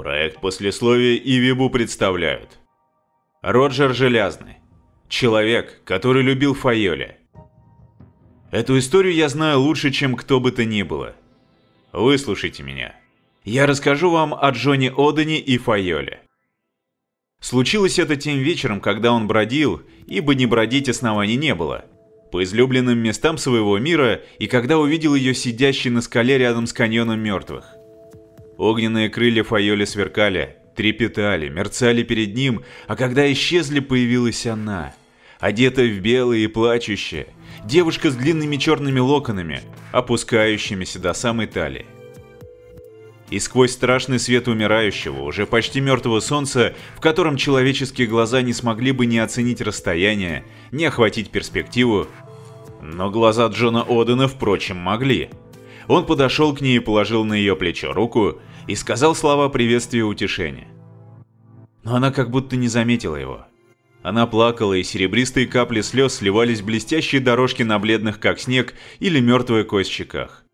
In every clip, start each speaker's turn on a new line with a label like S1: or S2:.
S1: Проект послесловия и Вибу представляют. Роджер Желязный. Человек, который любил Файоли. Эту историю я знаю лучше, чем кто бы то ни было. Выслушайте меня. Я расскажу вам о Джонни Одене и Файоле. Случилось это тем вечером, когда он бродил, ибо не бродить оснований не было, по излюбленным местам своего мира и когда увидел ее сидящей на скале рядом с каньоном мертвых. Огненные крылья Файоли сверкали, трепетали, мерцали перед ним, а когда исчезли, появилась она. Одетая в белое и плачущая, девушка с длинными черными локонами, опускающимися до самой талии. И сквозь страшный свет умирающего, уже почти мертвого солнца, в котором человеческие глаза не смогли бы не оценить расстояние, не охватить перспективу, но глаза Джона Одена, впрочем, могли. Он подошел к ней и положил на ее плечо руку, и сказал слова приветствия и утешения. Но она как будто не заметила его. Она плакала, и серебристые капли слез сливались в блестящие дорожки на бледных, как снег, или мертвые кость щеках.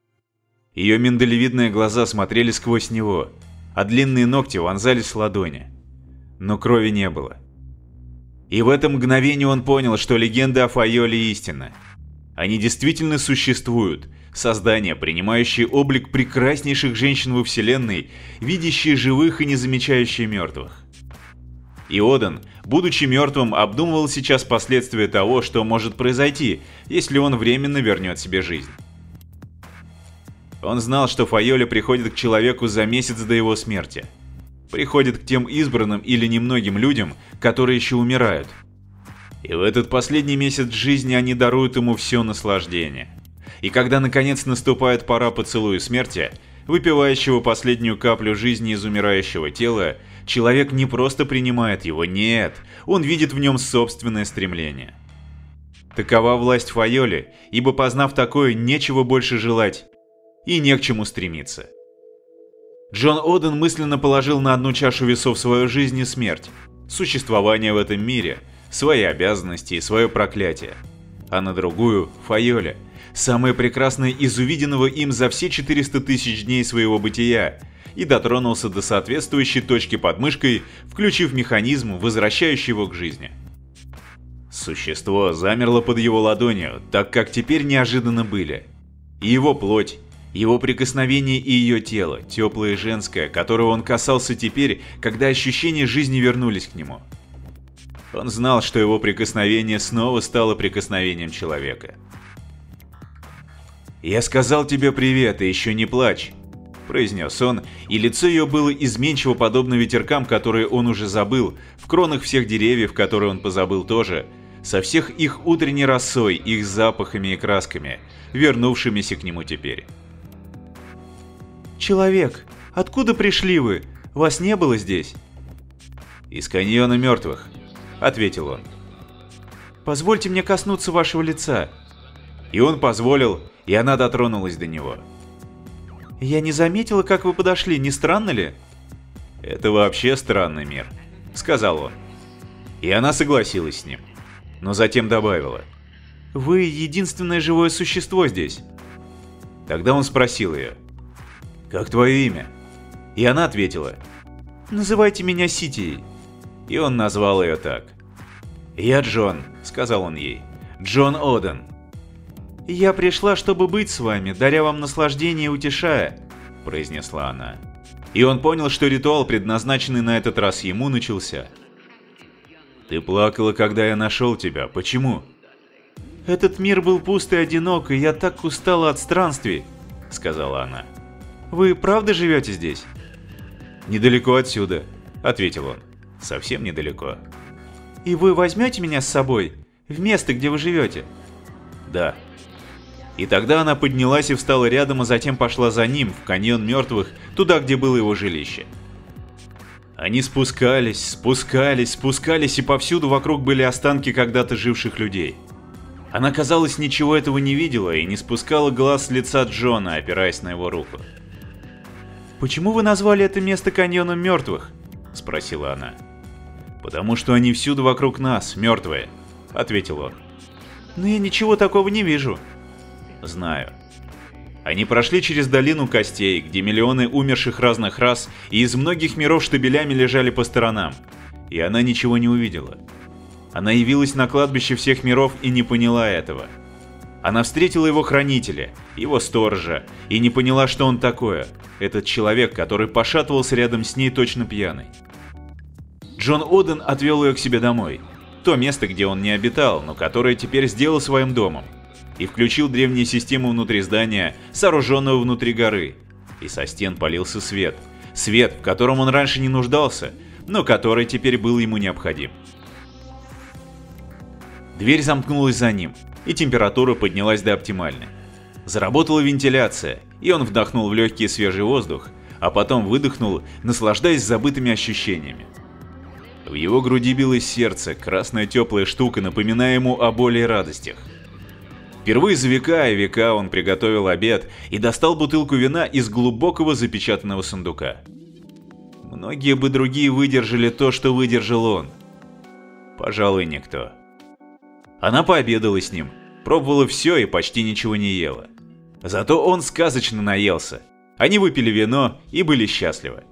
S1: Ее миндалевидные глаза смотрели сквозь него, а длинные ногти вонзались в ладони. Но крови не было. И в это мгновение он понял, что легенда о Файоле истина. Они действительно существуют – Создания, принимающие облик прекраснейших женщин во вселенной, видящие живых и не замечающие мертвых. И Иоден, будучи мертвым, обдумывал сейчас последствия того, что может произойти, если он временно вернет себе жизнь. Он знал, что Файоля приходит к человеку за месяц до его смерти. Приходит к тем избранным или немногим людям, которые еще умирают. И в этот последний месяц жизни они даруют ему все наслаждение. И когда наконец наступает пора поцелуя смерти, выпивающего последнюю каплю жизни из умирающего тела, человек не просто принимает его, нет, он видит в нем собственное стремление. Такова власть Файоли, ибо познав такое, нечего больше желать и не к чему стремиться. Джон Оден мысленно положил на одну чашу весов свою жизнь и смерть, существование в этом мире, свои обязанности и свое проклятие, а на другую – Файоли – самое прекрасное из увиденного им за все 400 тысяч дней своего бытия, и дотронулся до соответствующей точки под мышкой, включив механизм, возвращающий его к жизни. Существо замерло под его ладонью, так как теперь неожиданно были. И его плоть, его прикосновение и ее тело, теплое и женское, которого он касался теперь, когда ощущения жизни вернулись к нему. Он знал, что его прикосновение снова стало прикосновением человека. «Я сказал тебе привет, и еще не плачь», – произнес он, и лицо ее было изменчиво подобно ветеркам, которые он уже забыл, в кронах всех деревьев, которые он позабыл тоже, со всех их утренней росой, их запахами и красками, вернувшимися к нему теперь.
S2: «Человек, откуда пришли вы? Вас не было здесь?»
S1: «Из каньона мертвых», — ответил он.
S2: «Позвольте мне коснуться вашего лица».
S1: И он позволил, и она дотронулась до него.
S2: «Я не заметила, как вы подошли, не странно ли?»
S1: «Это вообще странный мир», — сказал он. И она согласилась с ним, но затем добавила.
S2: «Вы единственное живое существо здесь».
S1: Тогда он спросил ее. «Как твое имя?» И она ответила.
S2: «Называйте меня Сити".
S1: И он назвал ее так. «Я Джон», — сказал он ей. «Джон Оден,
S2: «Я пришла, чтобы быть с вами, даря вам наслаждение и утешая», – произнесла она.
S1: И он понял, что ритуал, предназначенный на этот раз ему, начался. «Ты плакала, когда я нашел тебя. Почему?»
S2: «Этот мир был пуст и одинок, и я так устала от странствий», – сказала она. «Вы правда живете здесь?»
S1: «Недалеко отсюда», – ответил он. «Совсем недалеко».
S2: «И вы возьмете меня с собой? В место, где вы живете?»
S1: «Да», и тогда она поднялась и встала рядом, а затем пошла за ним, в каньон мертвых, туда, где было его жилище. Они спускались, спускались, спускались, и повсюду вокруг были останки когда-то живших людей. Она, казалось, ничего этого не видела и не спускала глаз с лица Джона, опираясь на его руку.
S2: «Почему вы назвали это место каньоном мертвых?» – спросила она.
S1: «Потому что они всюду вокруг нас, мертвые», – ответил он.
S2: «Но я ничего такого не вижу»,
S1: Знаю. Они прошли через долину костей, где миллионы умерших разных рас и из многих миров штабелями лежали по сторонам. И она ничего не увидела. Она явилась на кладбище всех миров и не поняла этого. Она встретила его хранителя, его сторожа, и не поняла, что он такое. Этот человек, который пошатывался рядом с ней точно пьяный. Джон Оден отвел ее к себе домой. То место, где он не обитал, но которое теперь сделал своим домом и включил древние системы внутри здания, сооруженного внутри горы. И со стен полился свет. Свет, в котором он раньше не нуждался, но который теперь был ему необходим. Дверь замкнулась за ним, и температура поднялась до оптимальной. Заработала вентиляция, и он вдохнул в легкий свежий воздух, а потом выдохнул, наслаждаясь забытыми ощущениями. В его груди билось сердце, красная теплая штука, напоминая ему о боли и радостях – Впервые за века и века он приготовил обед и достал бутылку вина из глубокого запечатанного сундука. Многие бы другие выдержали то, что выдержал он. Пожалуй, никто. Она пообедала с ним, пробовала все и почти ничего не ела. Зато он сказочно наелся. Они выпили вино и были счастливы.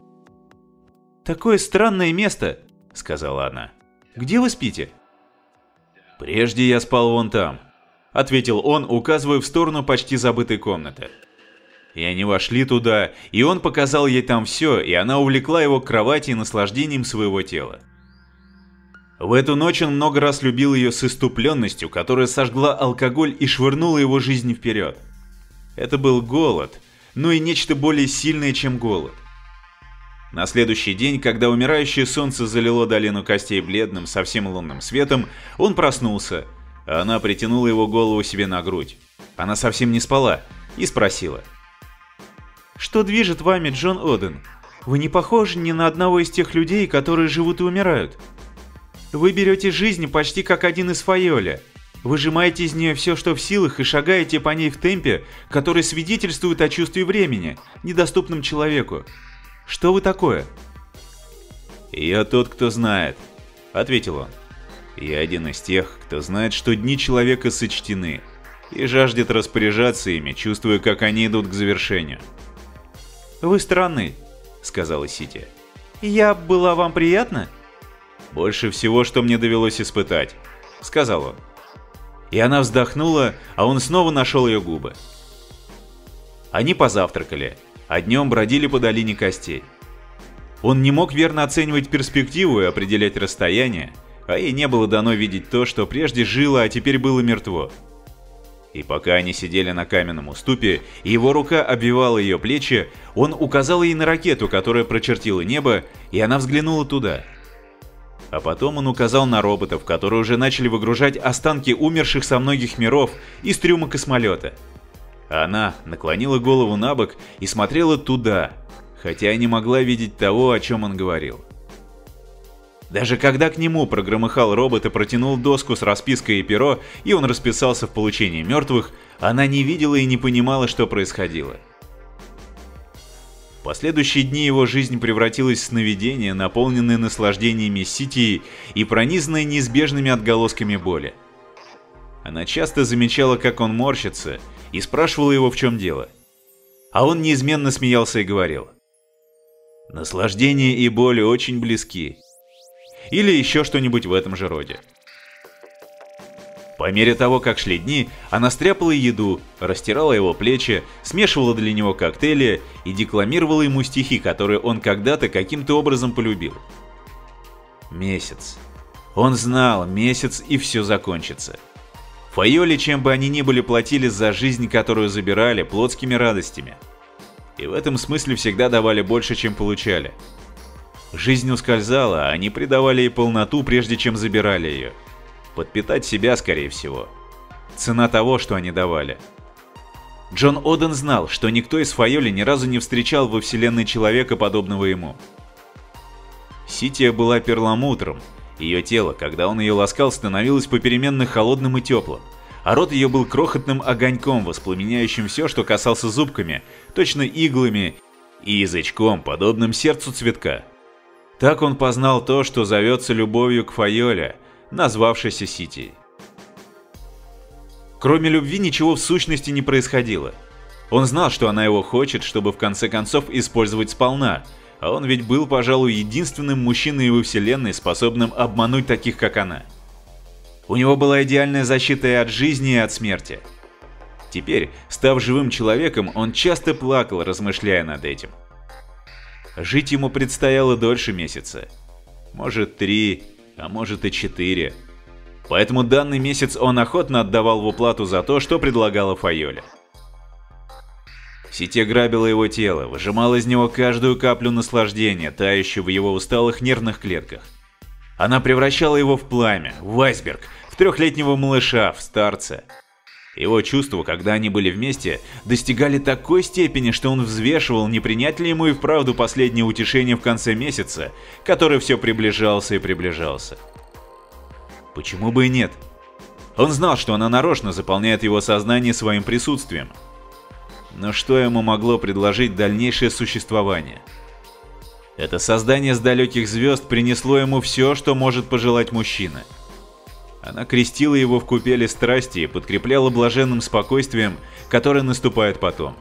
S2: «Такое странное место», — сказала она. «Где вы спите?»
S1: «Прежде я спал вон там», — ответил он, указывая в сторону почти забытой комнаты. И они вошли туда, и он показал ей там все, и она увлекла его к кровати и наслаждением своего тела. В эту ночь он много раз любил ее с иступленностью, которая сожгла алкоголь и швырнула его жизнь вперед. Это был голод, но и нечто более сильное, чем голод. На следующий день, когда умирающее солнце залило долину костей бледным, совсем лунным светом, он проснулся – она притянула его голову себе на грудь. Она совсем не спала и спросила.
S2: «Что движет вами, Джон Оден? Вы не похожи ни на одного из тех людей, которые живут и умирают. Вы берете жизнь почти как один из Файоля, выжимаете из нее все, что в силах, и шагаете по ней в темпе, который свидетельствует о чувстве времени, недоступном человеку. Что вы такое?»
S1: «Я тот, кто знает», — ответил он. Я один из тех, кто знает, что дни человека сочтены, и жаждет распоряжаться ими, чувствуя, как они идут к завершению.
S2: «Вы странны», — сказала Сити. «Я была вам приятна?»
S1: «Больше всего, что мне довелось испытать», — сказал он. И она вздохнула, а он снова нашел ее губы. Они позавтракали, а днем бродили по долине костей. Он не мог верно оценивать перспективу и определять расстояние, а ей не было дано видеть то, что прежде жило, а теперь было мертво. И пока они сидели на каменном уступе, и его рука обвивала ее плечи, он указал ей на ракету, которая прочертила небо, и она взглянула туда. А потом он указал на роботов, которые уже начали выгружать останки умерших со многих миров из трюма космолета. Она наклонила голову на бок и смотрела туда, хотя не могла видеть того, о чем он говорил. Даже когда к нему прогромыхал робот и протянул доску с распиской и перо, и он расписался в получении мертвых, она не видела и не понимала, что происходило. Последующие дни его жизнь превратилась в сновидение, наполненное наслаждениями Сити и пронизанное неизбежными отголосками боли. Она часто замечала, как он морщится, и спрашивала его, в чем дело. А он неизменно смеялся и говорил. «Наслаждение и боль очень близки или еще что-нибудь в этом же роде. По мере того, как шли дни, она стряпала еду, растирала его плечи, смешивала для него коктейли и декламировала ему стихи, которые он когда-то каким-то образом полюбил. Месяц. Он знал, месяц и все закончится. Файоли, чем бы они ни были, платили за жизнь, которую забирали, плотскими радостями. И в этом смысле всегда давали больше, чем получали – Жизнь ускользала, а они придавали ей полноту, прежде чем забирали ее. Подпитать себя, скорее всего. Цена того, что они давали. Джон Оден знал, что никто из Файоли ни разу не встречал во вселенной человека, подобного ему. Сития была перламутром. Ее тело, когда он ее ласкал, становилось попеременно холодным и теплым, а рот ее был крохотным огоньком, воспламеняющим все, что касался зубками, точно иглами, и язычком, подобным сердцу цветка. Так он познал то, что зовется любовью к Файоле, назвавшейся Сити. Кроме любви ничего в сущности не происходило. Он знал, что она его хочет, чтобы в конце концов использовать сполна, а он ведь был, пожалуй, единственным мужчиной во вселенной, способным обмануть таких, как она. У него была идеальная защита и от жизни, и от смерти. Теперь, став живым человеком, он часто плакал, размышляя над этим – Жить ему предстояло дольше месяца. Может, три, а может и четыре. Поэтому данный месяц он охотно отдавал в уплату за то, что предлагала Файоля. Сите грабила его тело, выжимала из него каждую каплю наслаждения, тающую в его усталых нервных клетках. Она превращала его в пламя, в айсберг, в трехлетнего малыша, в старца – его чувства, когда они были вместе, достигали такой степени, что он взвешивал, не принять ли ему и вправду последнее утешение в конце месяца, который все приближался и приближался. Почему бы и нет? Он знал, что она нарочно заполняет его сознание своим присутствием. Но что ему могло предложить дальнейшее существование? Это создание с далеких звезд принесло ему все, что может пожелать мужчина – она крестила его в купеле страсти и подкрепляла блаженным спокойствием, которое наступает потом.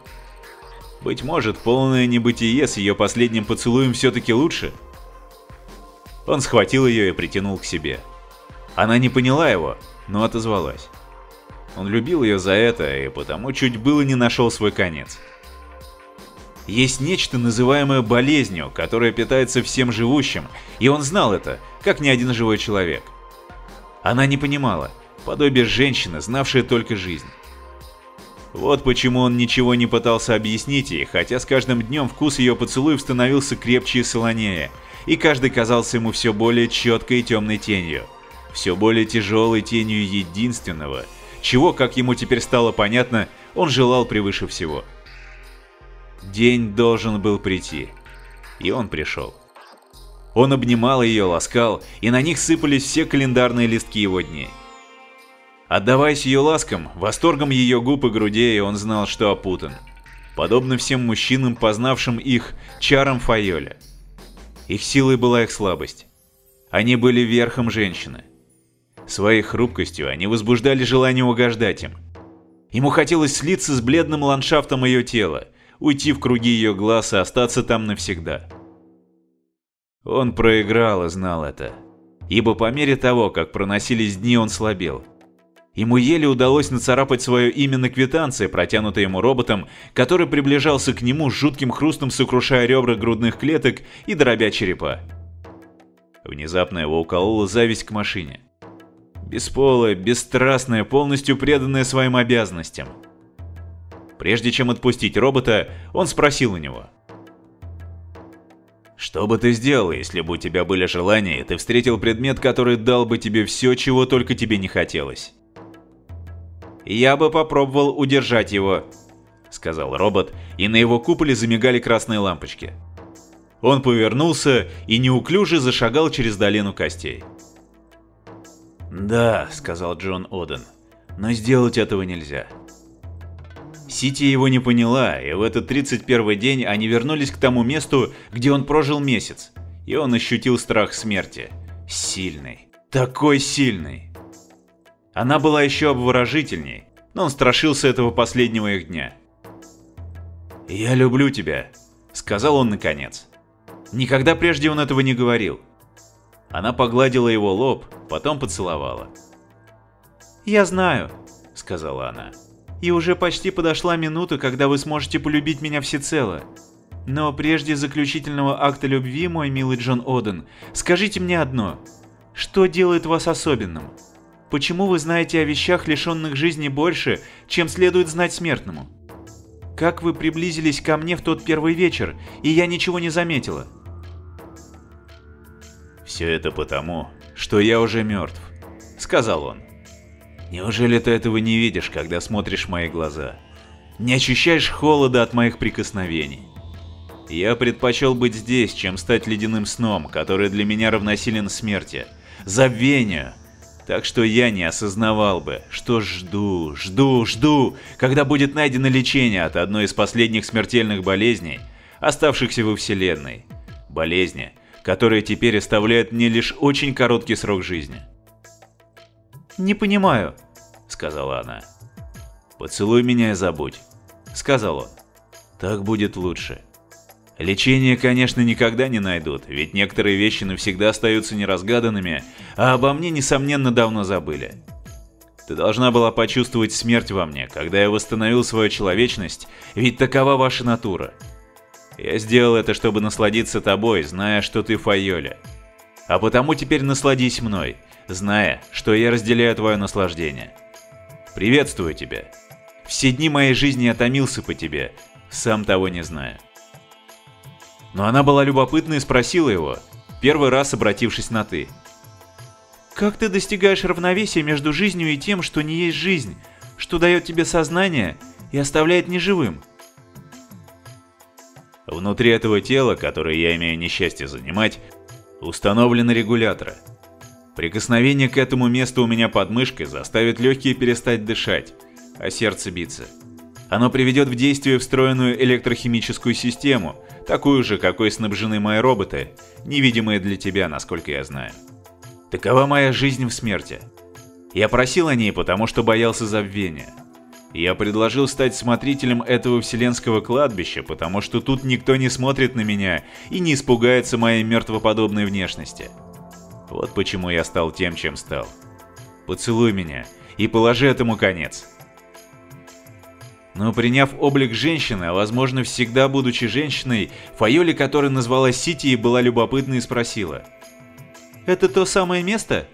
S1: Быть может, полное небытие с ее последним поцелуем все-таки лучше? Он схватил ее и притянул к себе. Она не поняла его, но отозвалась. Он любил ее за это и потому чуть было не нашел свой конец. Есть нечто, называемое болезнью, которая питается всем живущим, и он знал это, как ни один живой человек. Она не понимала, подобие женщины, знавшая только жизнь. Вот почему он ничего не пытался объяснить ей, хотя с каждым днем вкус ее поцелуев становился крепче и солонее, и каждый казался ему все более четкой и темной тенью, все более тяжелой тенью единственного, чего, как ему теперь стало понятно, он желал превыше всего. День должен был прийти, и он пришел. Он обнимал ее, ласкал, и на них сыпались все календарные листки его дней. Отдаваясь ее ласкам, восторгом ее губ и грудей, он знал, что опутан. Подобно всем мужчинам, познавшим их чаром Файоля. Их силой была их слабость. Они были верхом женщины. Своей хрупкостью они возбуждали желание угождать им. Ему хотелось слиться с бледным ландшафтом ее тела, уйти в круги ее глаз и остаться там навсегда. Он проиграл и знал это. Ибо по мере того, как проносились дни, он слабел. Ему еле удалось нацарапать свое имя на квитанции, протянутой ему роботом, который приближался к нему с жутким хрустом, сокрушая ребра грудных клеток и дробя черепа. Внезапно его уколола зависть к машине. Бесполая, бесстрастная, полностью преданная своим обязанностям. Прежде чем отпустить робота, он спросил у него – что бы ты сделал, если бы у тебя были желания, и ты встретил предмет, который дал бы тебе все, чего только тебе не хотелось? Я бы попробовал удержать его, сказал робот, и на его куполе замигали красные лампочки. Он повернулся и неуклюже зашагал через долину костей. «Да», — сказал Джон Оден, — «но сделать этого нельзя. Сити его не поняла, и в этот 31 день они вернулись к тому месту, где он прожил месяц, и он ощутил страх смерти. Сильный. Такой сильный. Она была еще обворожительней, но он страшился этого последнего их дня. «Я люблю тебя», — сказал он наконец. Никогда прежде он этого не говорил. Она погладила его лоб, потом поцеловала.
S2: «Я знаю», — сказала она и уже почти подошла минута, когда вы сможете полюбить меня всецело. Но прежде заключительного акта любви, мой милый Джон Оден, скажите мне одно. Что делает вас особенным? Почему вы знаете о вещах, лишенных жизни, больше, чем следует знать смертному? Как вы приблизились ко мне в тот первый вечер, и я ничего не заметила?
S1: Все это потому, что я уже мертв, сказал он. Неужели ты этого не видишь, когда смотришь в мои глаза? Не ощущаешь холода от моих прикосновений? Я предпочел быть здесь, чем стать ледяным сном, который для меня равносилен смерти, забвению. Так что я не осознавал бы, что жду, жду, жду, когда будет найдено лечение от одной из последних смертельных болезней, оставшихся во Вселенной. Болезни, которая теперь оставляет мне лишь очень короткий срок жизни –
S2: «Не понимаю», —
S1: сказала она. «Поцелуй меня и забудь», — сказал он. «Так будет лучше». Лечение, конечно, никогда не найдут, ведь некоторые вещи навсегда остаются неразгаданными, а обо мне, несомненно, давно забыли. Ты должна была почувствовать смерть во мне, когда я восстановил свою человечность, ведь такова ваша натура. Я сделал это, чтобы насладиться тобой, зная, что ты Файоля. А потому теперь насладись мной, зная, что я разделяю твое наслаждение. Приветствую тебя. Все дни моей жизни я томился по тебе, сам того не зная. Но она была любопытна и спросила его, первый раз обратившись на «ты».
S2: «Как ты достигаешь равновесия между жизнью и тем, что не есть жизнь, что дает тебе сознание и оставляет неживым?»
S1: Внутри этого тела, которое я имею несчастье занимать, установлены регуляторы – Прикосновение к этому месту у меня под мышкой заставит легкие перестать дышать, а сердце биться. Оно приведет в действие встроенную электрохимическую систему, такую же, какой снабжены мои роботы, невидимые для тебя, насколько я знаю. Такова моя жизнь в смерти. Я просил о ней, потому что боялся забвения. Я предложил стать смотрителем этого вселенского кладбища, потому что тут никто не смотрит на меня и не испугается моей мертвоподобной внешности. — вот почему я стал тем, чем стал. Поцелуй меня и положи этому конец. Но приняв облик женщины, а возможно всегда будучи женщиной, Файоли, которая назвала Сити и была любопытна и спросила.
S2: «Это то самое место?»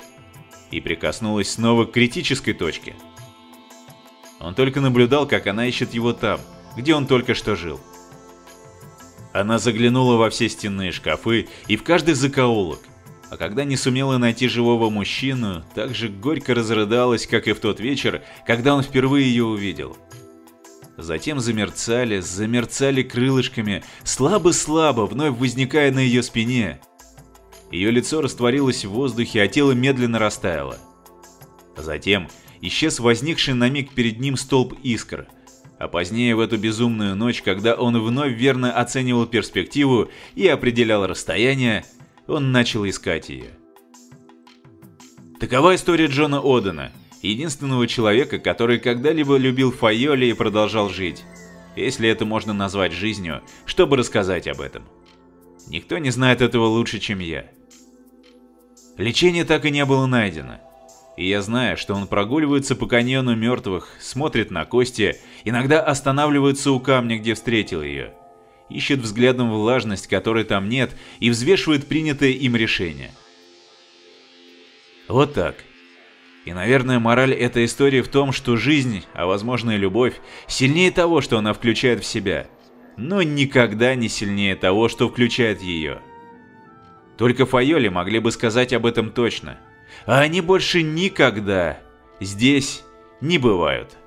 S1: И прикоснулась снова к критической точке. Он только наблюдал, как она ищет его там, где он только что жил. Она заглянула во все стенные шкафы и в каждый закоулок, а когда не сумела найти живого мужчину, так же горько разрыдалась, как и в тот вечер, когда он впервые ее увидел. Затем замерцали, замерцали крылышками, слабо-слабо, вновь возникая на ее спине. Ее лицо растворилось в воздухе, а тело медленно растаяло. Затем исчез возникший на миг перед ним столб искр – а позднее в эту безумную ночь, когда он вновь верно оценивал перспективу и определял расстояние, он начал искать ее. Такова история Джона Одена, единственного человека, который когда-либо любил Файоли и продолжал жить, если это можно назвать жизнью, чтобы рассказать об этом. Никто не знает этого лучше, чем я. Лечение так и не было найдено. И я знаю, что он прогуливается по каньону мертвых, смотрит на кости, иногда останавливается у камня, где встретил ее – ищет взглядом влажность, которой там нет, и взвешивает принятое им решение. Вот так. И, наверное, мораль этой истории в том, что жизнь, а возможно и любовь, сильнее того, что она включает в себя, но никогда не сильнее того, что включает ее. Только Файоли могли бы сказать об этом точно. А они больше никогда здесь не бывают.